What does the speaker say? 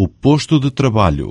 o posto de trabalho.